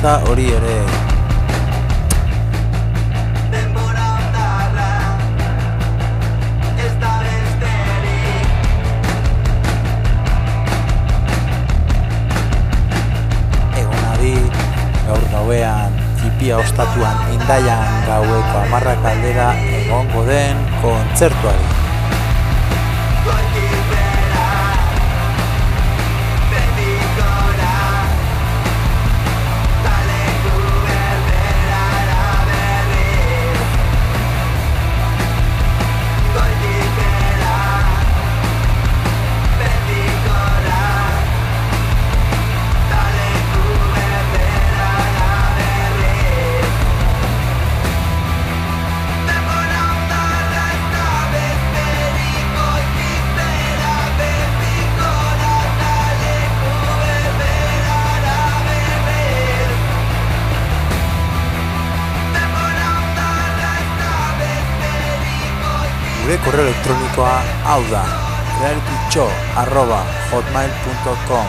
ezta hori ere. Egonadi, gaur gauean, tipia ostatuan, indaian gaueko amarrak aldera egongo den kontzertuari. reality show arroba hotmail.com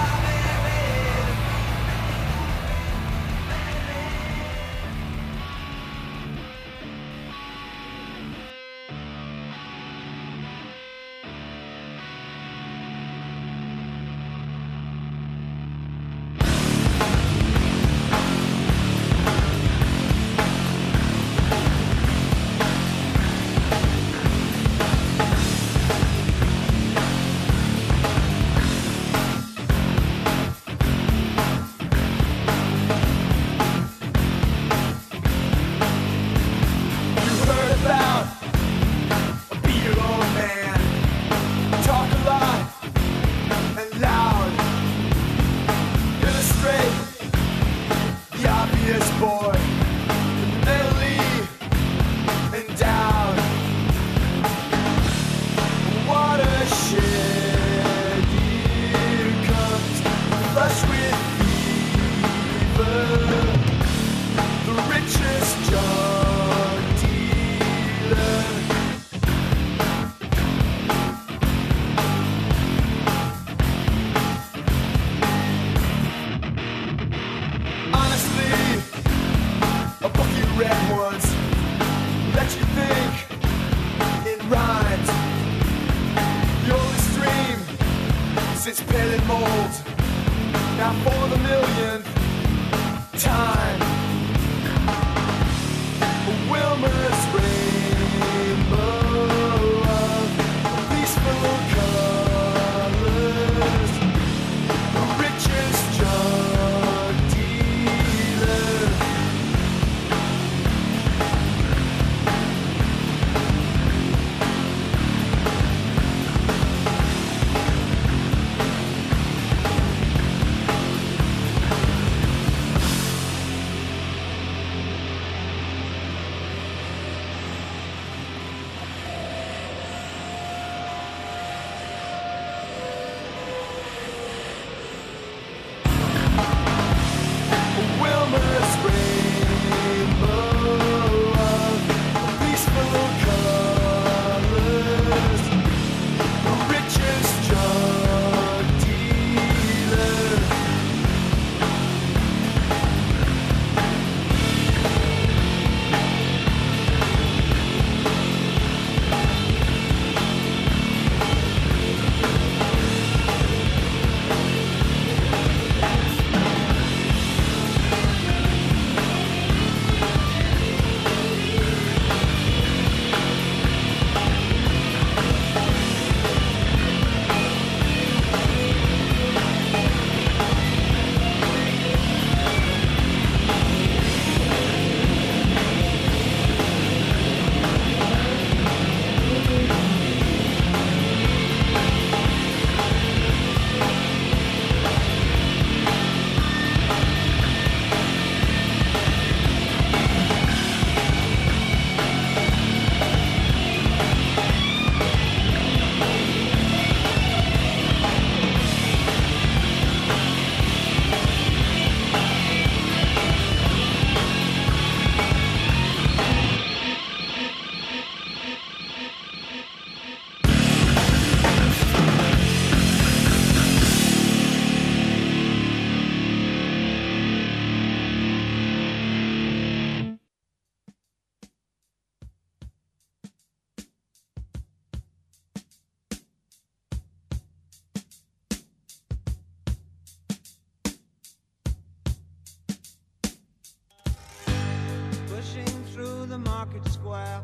market square.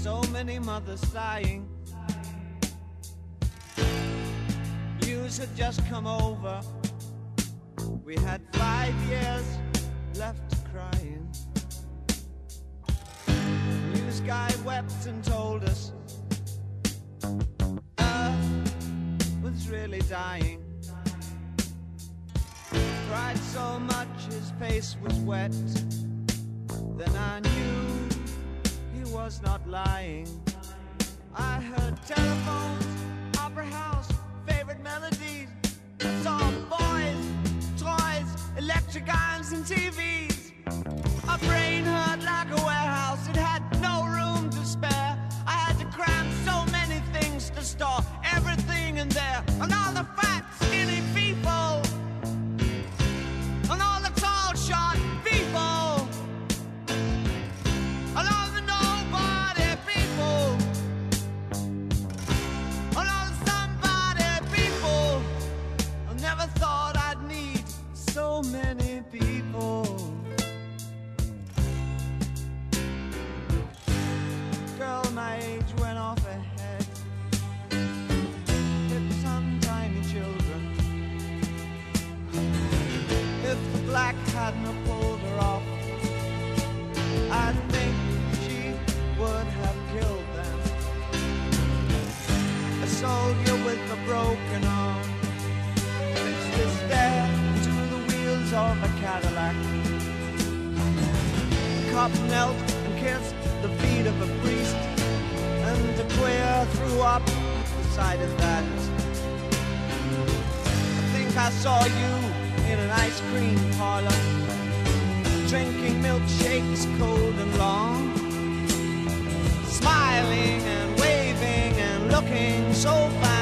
So many mothers sighing. News had just come over. We had five years left crying. News guy wept and told us Earth was really dying. Cried so much his face was wet. Then I knew he was not lying. I heard telephones, opera house, favorite melodies. I saw boys, toys, electric irons, and TVs. My brain hurt like a warehouse, it had no room to spare. I had to cram so many things to store everything in there. And all the fat, soldier with a broken arm fixed his stare to the wheels of a Cadillac. Cop knelt and kissed the feet of a priest, and the queer threw up the sight of that. I think I saw you in an ice cream parlor, drinking milkshakes cold and long, smiling and waving so fine.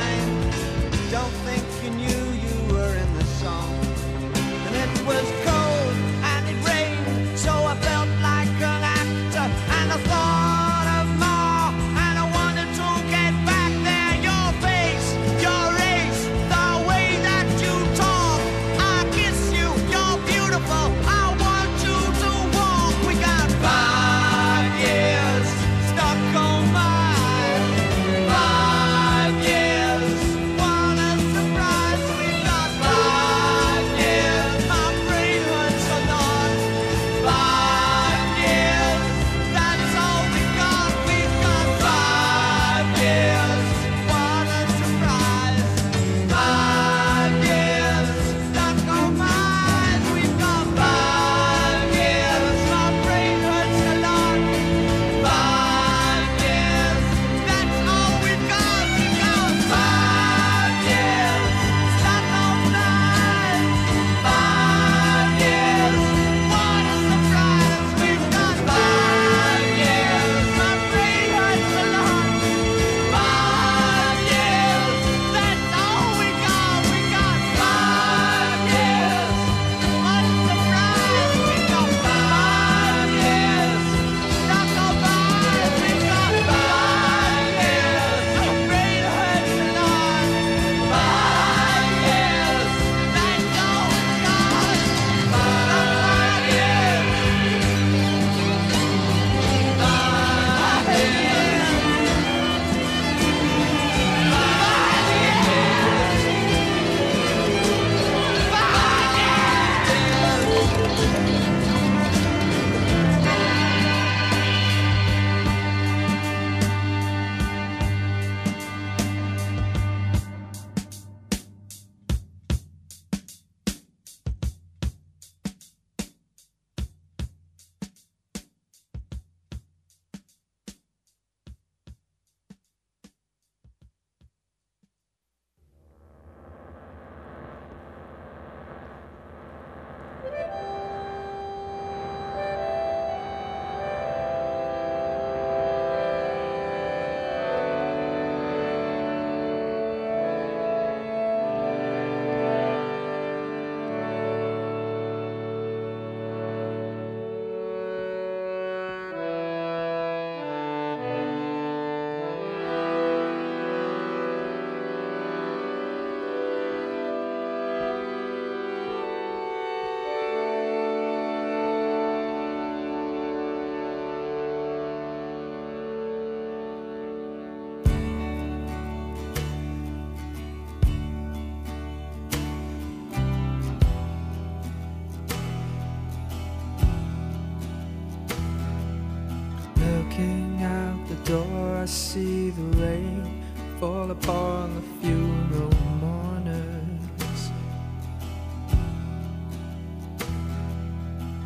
rain fall upon the funeral mourners.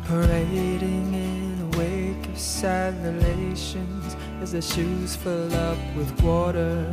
Parading in the wake of sad relations As their shoes fill up with water.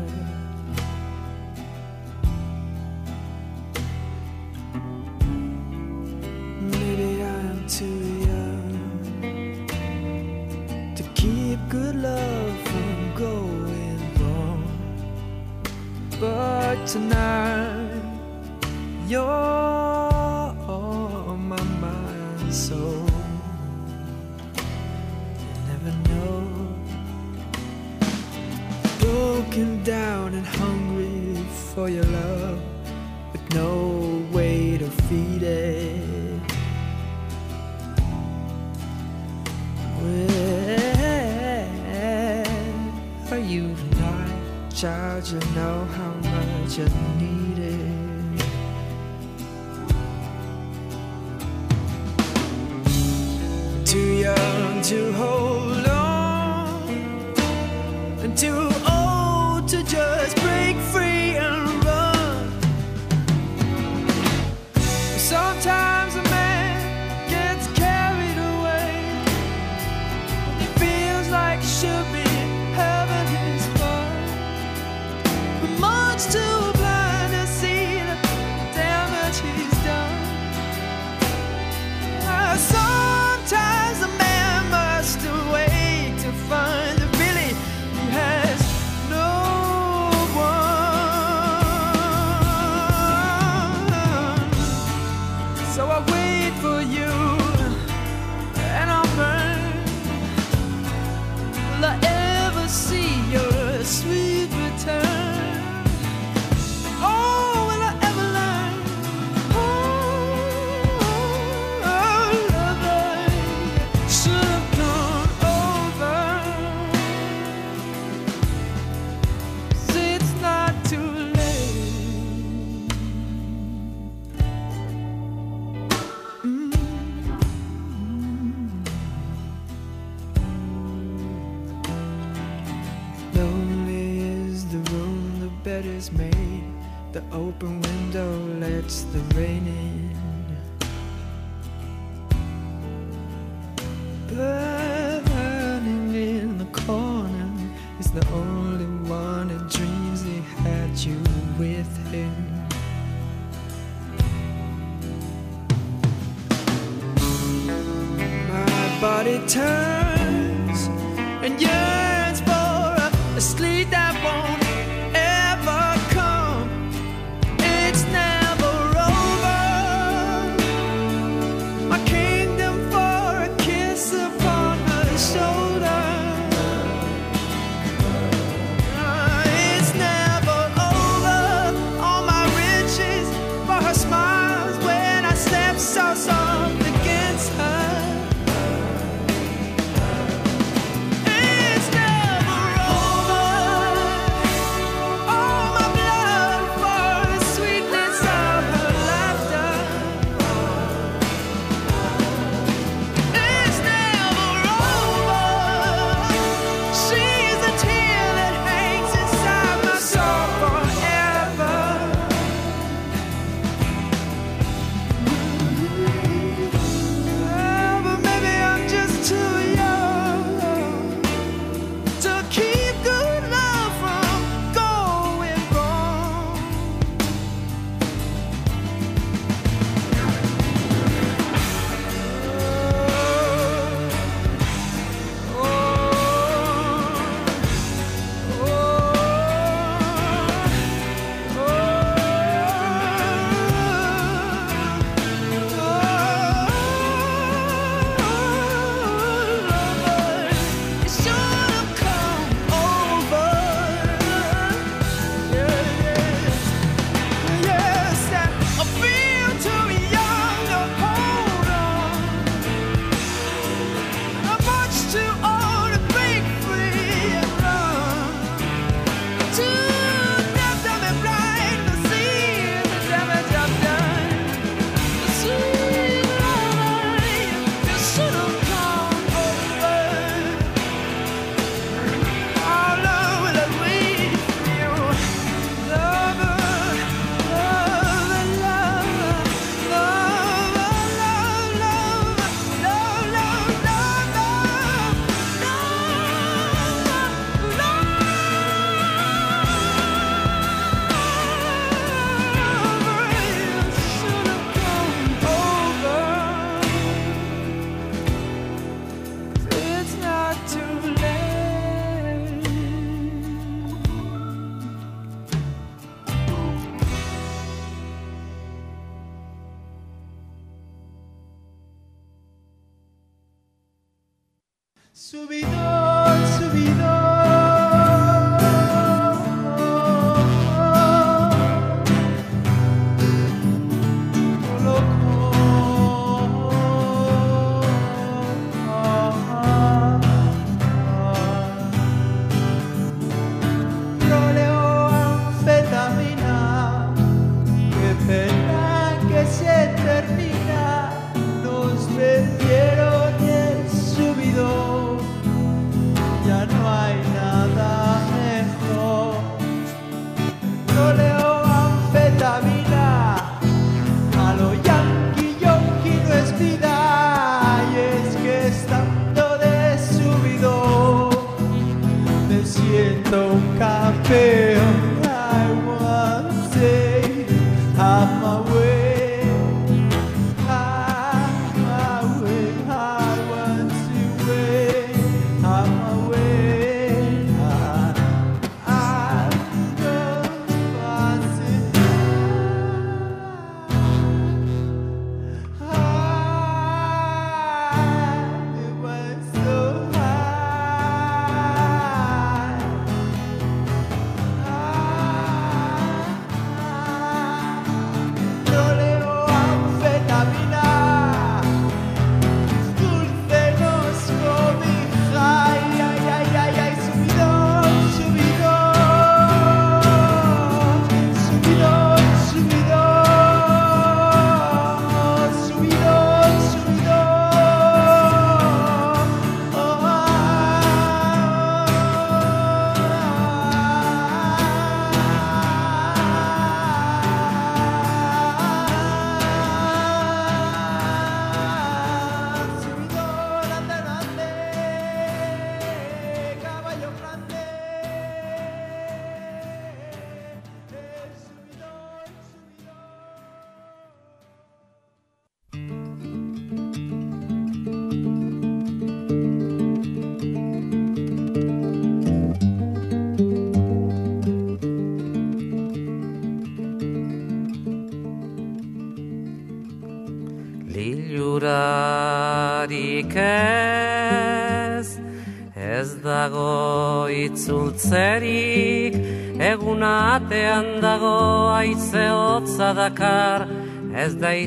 Subido.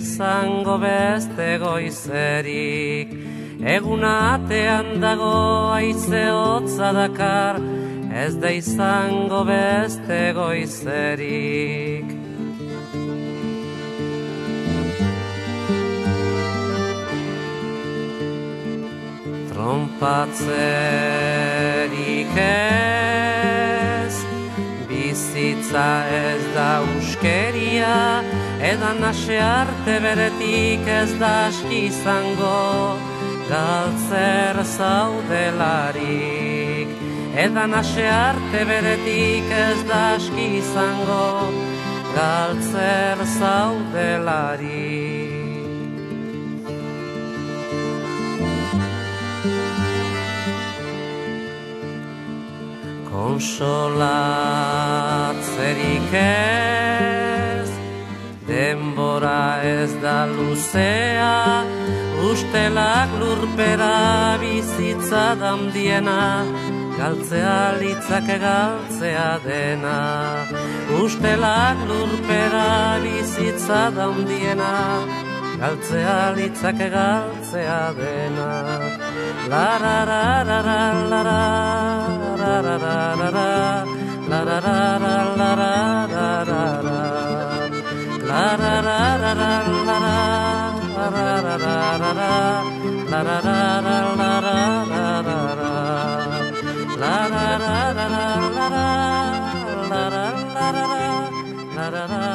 Izango beste goizerik. Egun atean dago aize hotza dakar, ez da izango beste goizerik. trompatzerik ez Bizitza ez da uskeria Edan ase arte beretik ez da aski izango Galtzer zaudelarik. Edan ase arte beretik ez da aski izango Galtzer zaudelarik. Konsolatzerik ez Denbora ez da luzea Ustelak lurpera bizitza damdiena Galtzea litzake galtzea dena Ustelak lurpera bizitza damdiena Galtzea litzake galtzea dena La ra ra ra ra la ra ra ra ra ra La ra ra ra la ra ra ra ra La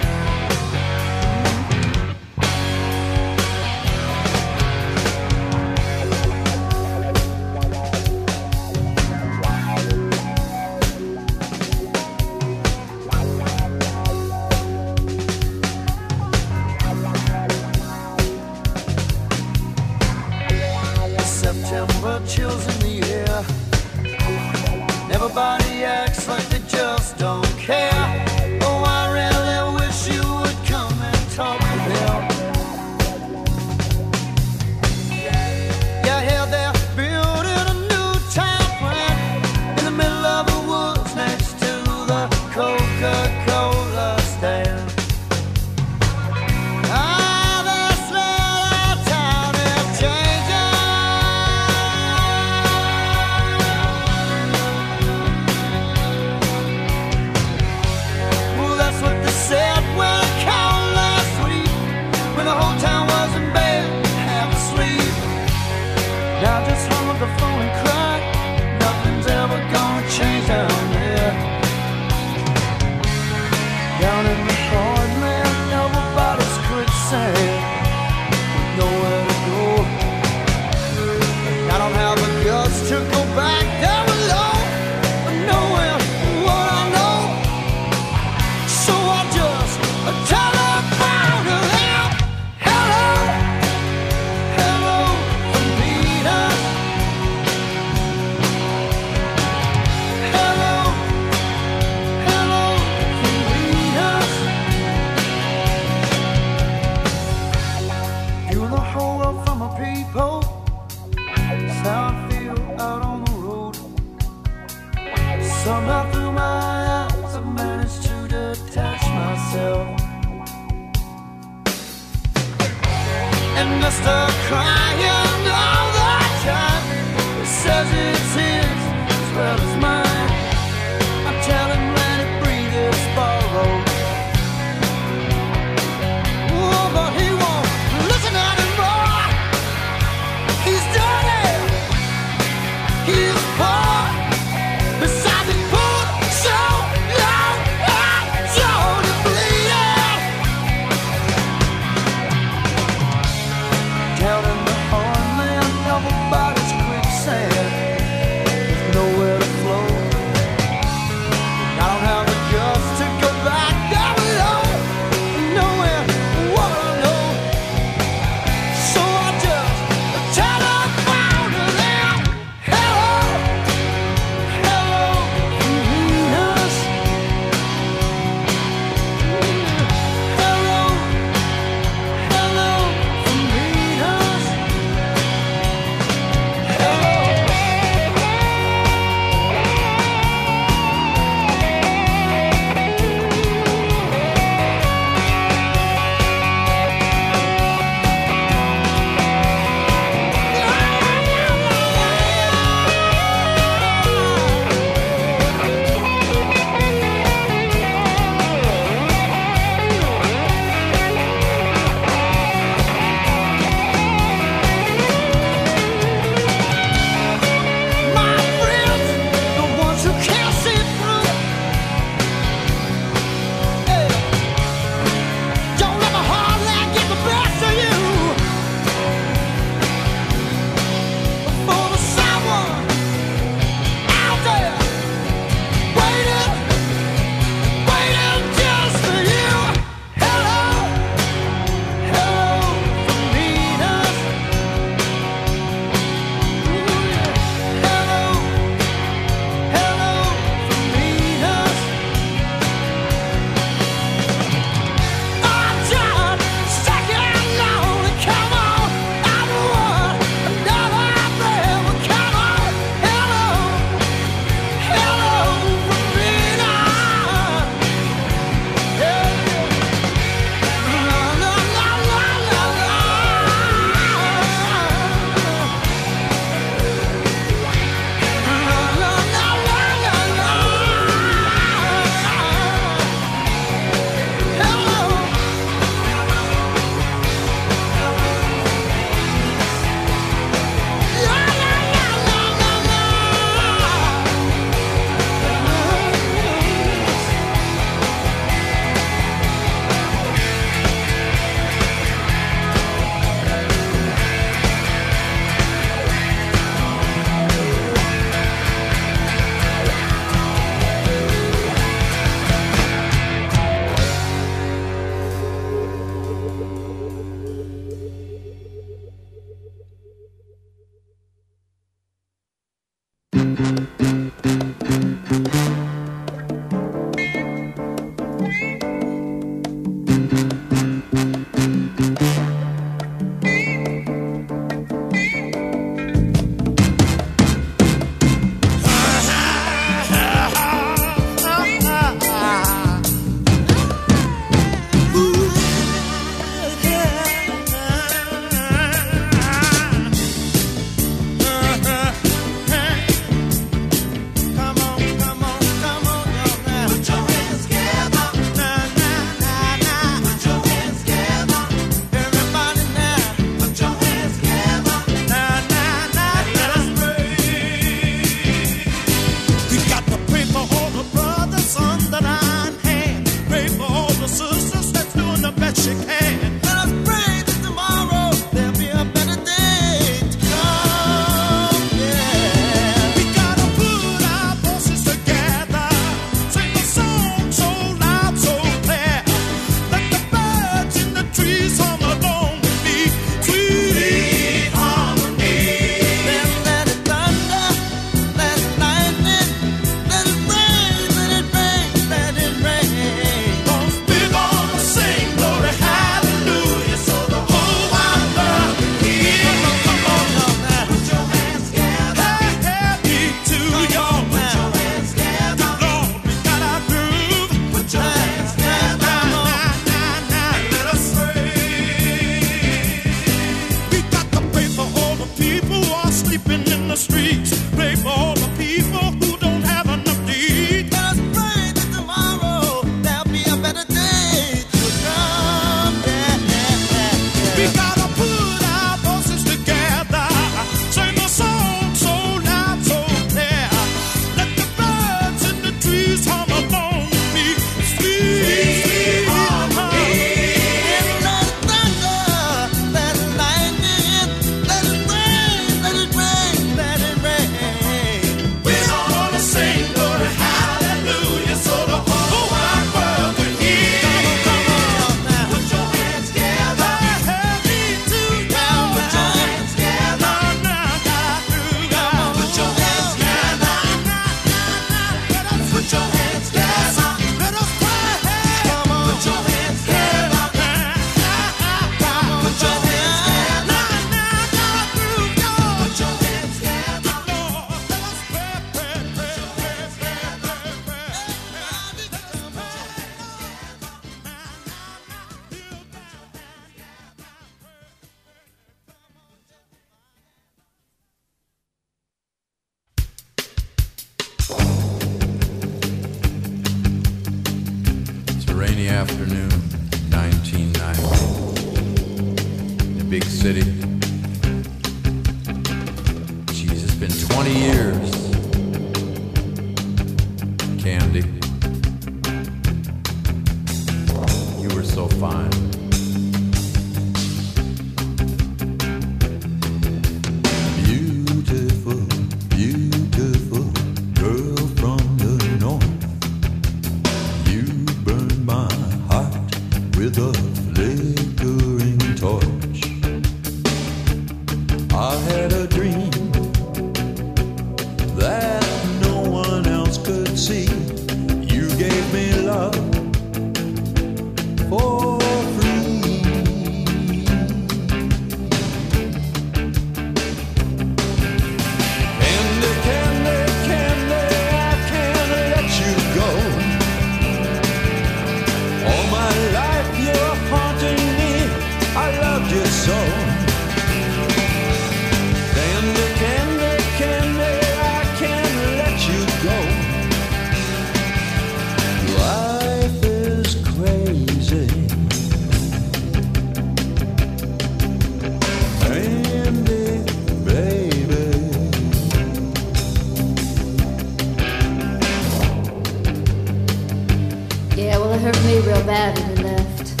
hurt me real bad when you left.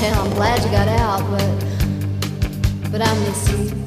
And I'm glad you got out, but but I miss you.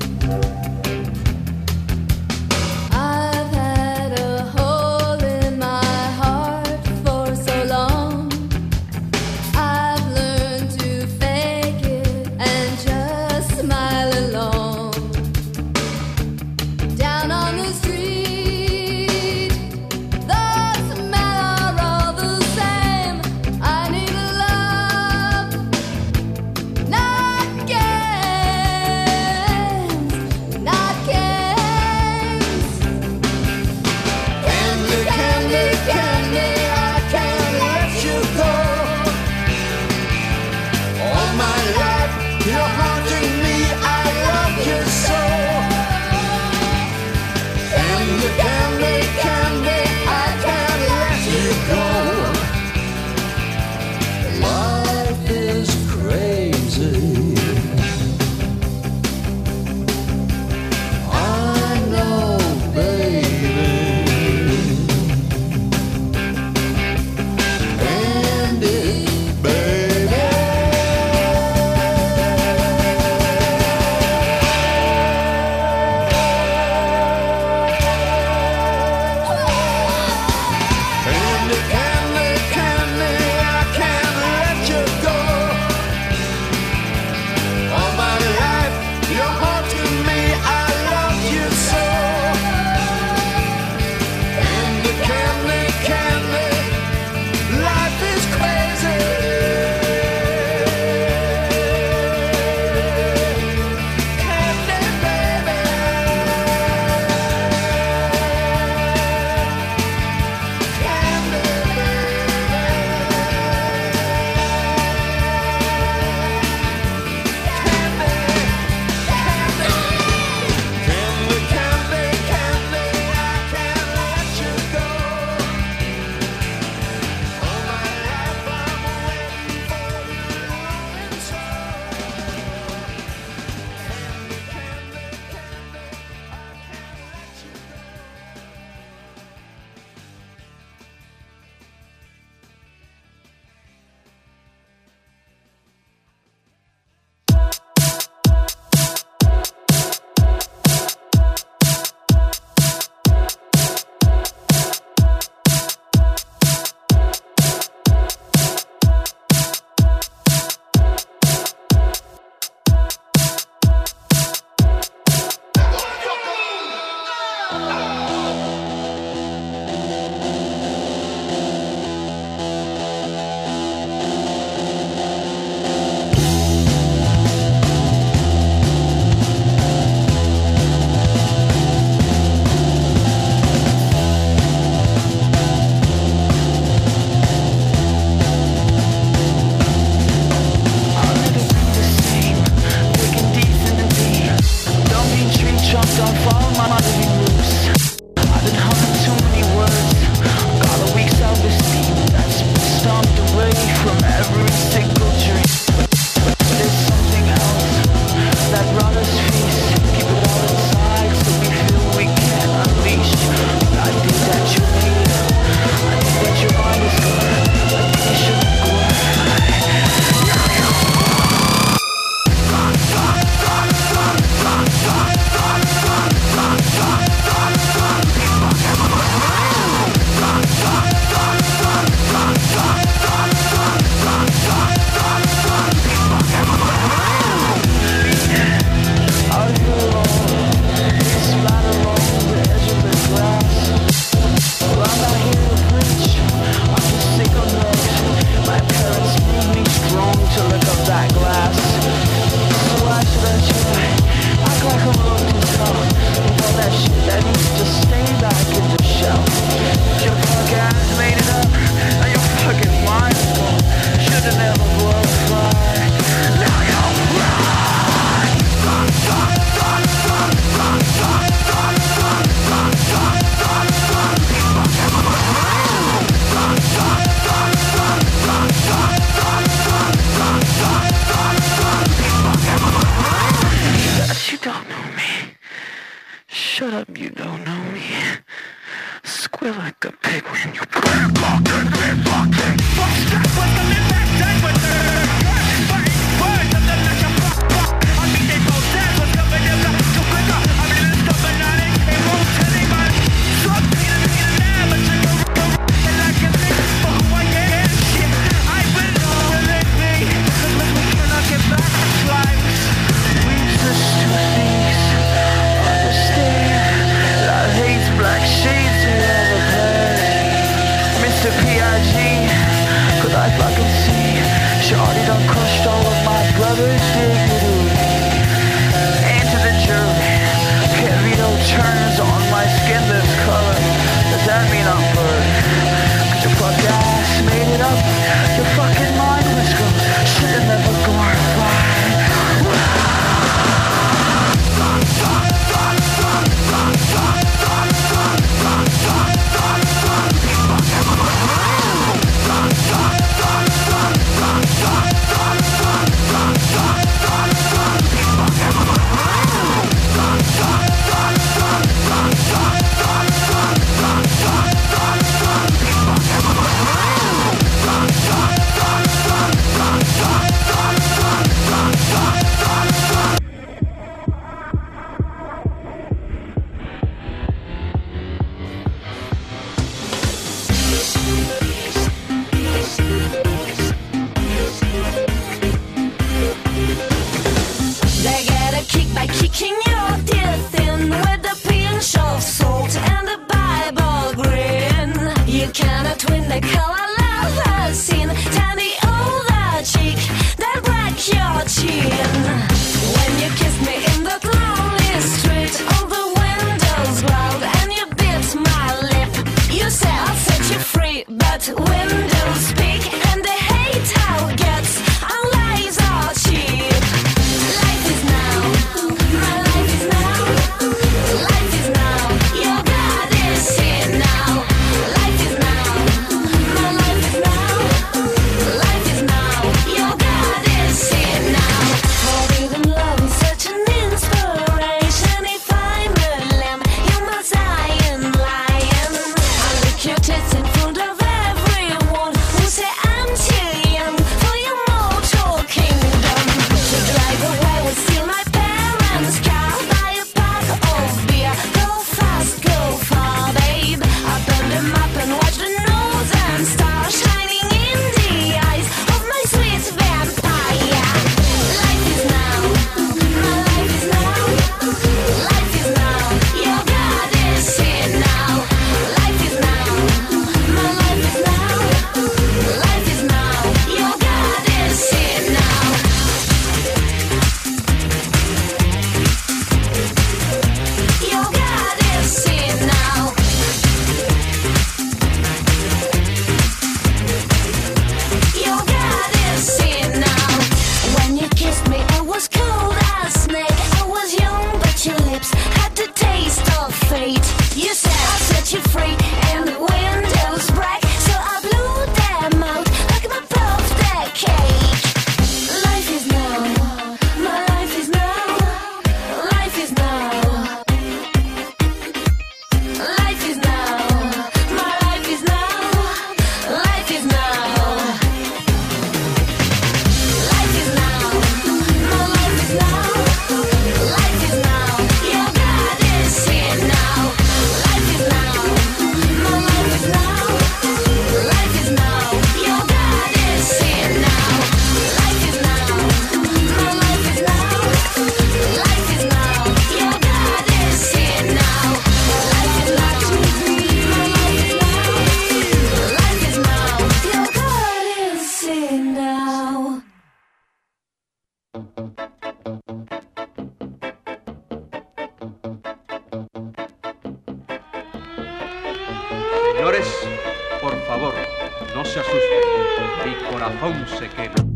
Se asusten. Mi corazón se quema.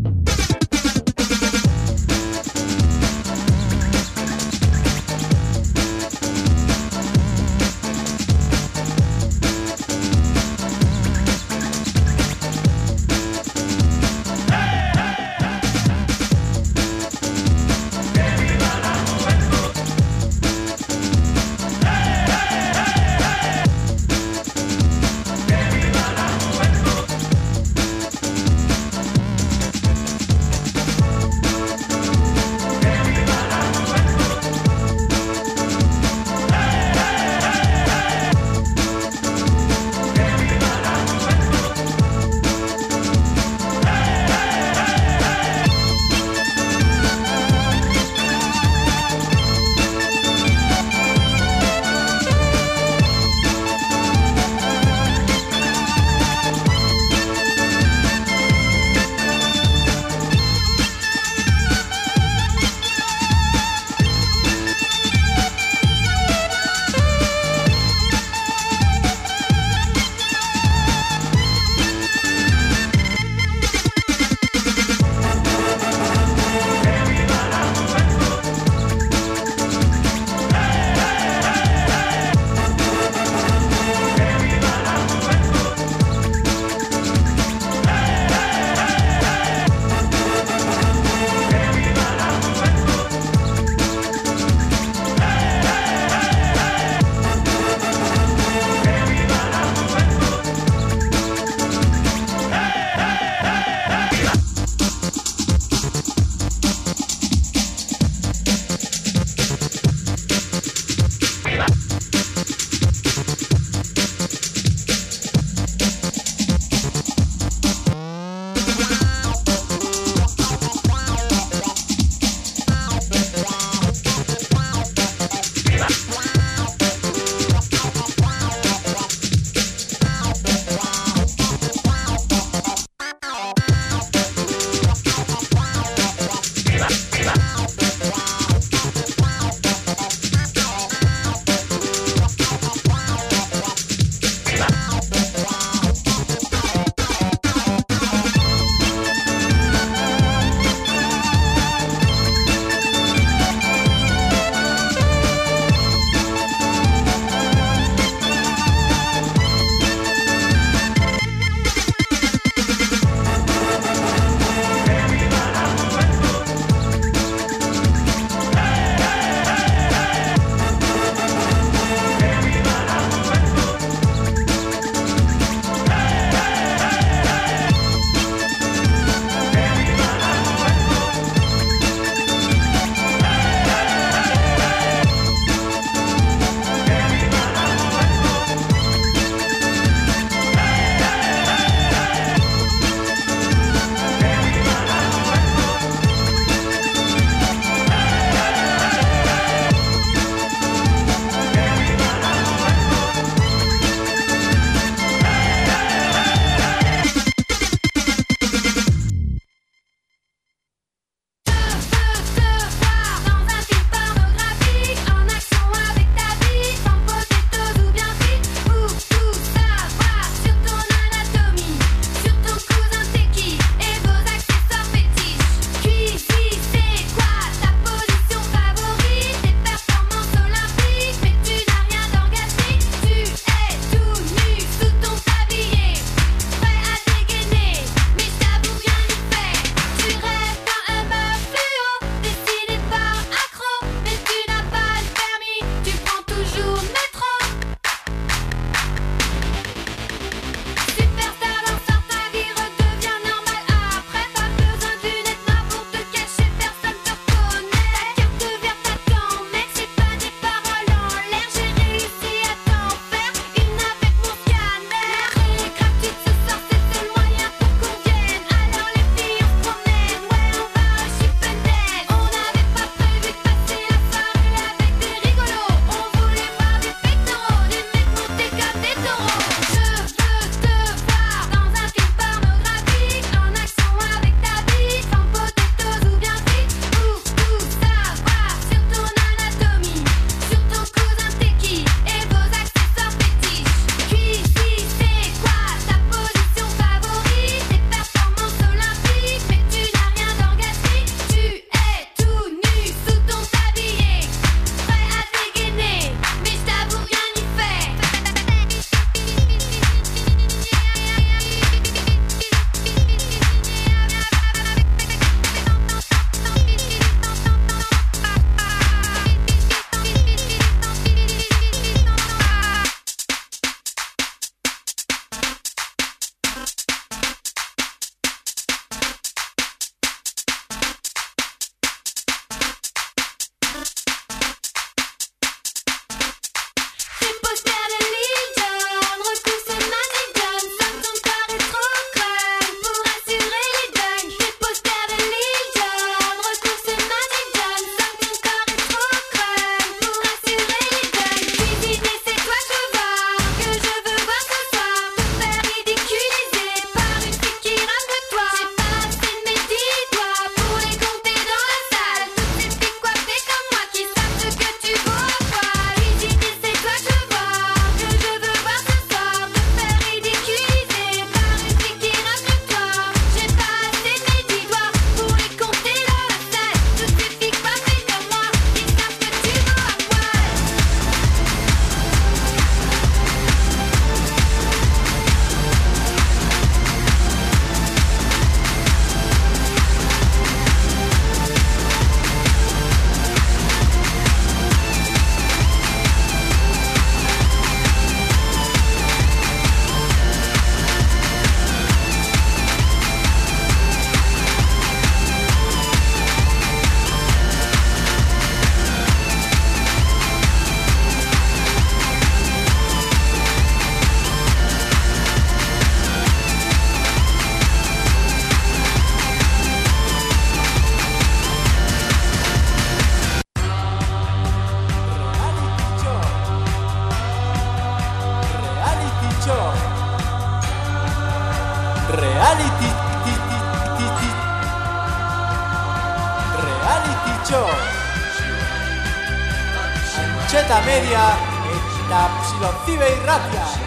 Cheta Media, en Tapsilocibe y Ratia.